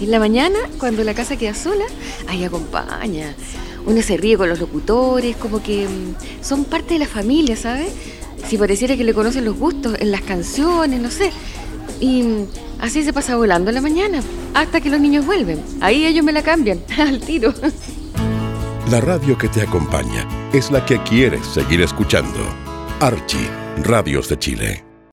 En la mañana, cuando la casa queda sola, ahí acompaña. Uno se ríe con los locutores, como que mm, son parte de la familia, ¿sabes? Si pareciera que le conocen los gustos en las canciones, no sé. Y mm, así se pasa volando en la mañana, hasta que los niños vuelven. Ahí ellos me la cambian, al tiro. La radio que te acompaña es la que quieres seguir escuchando. Archie, Radios de Chile.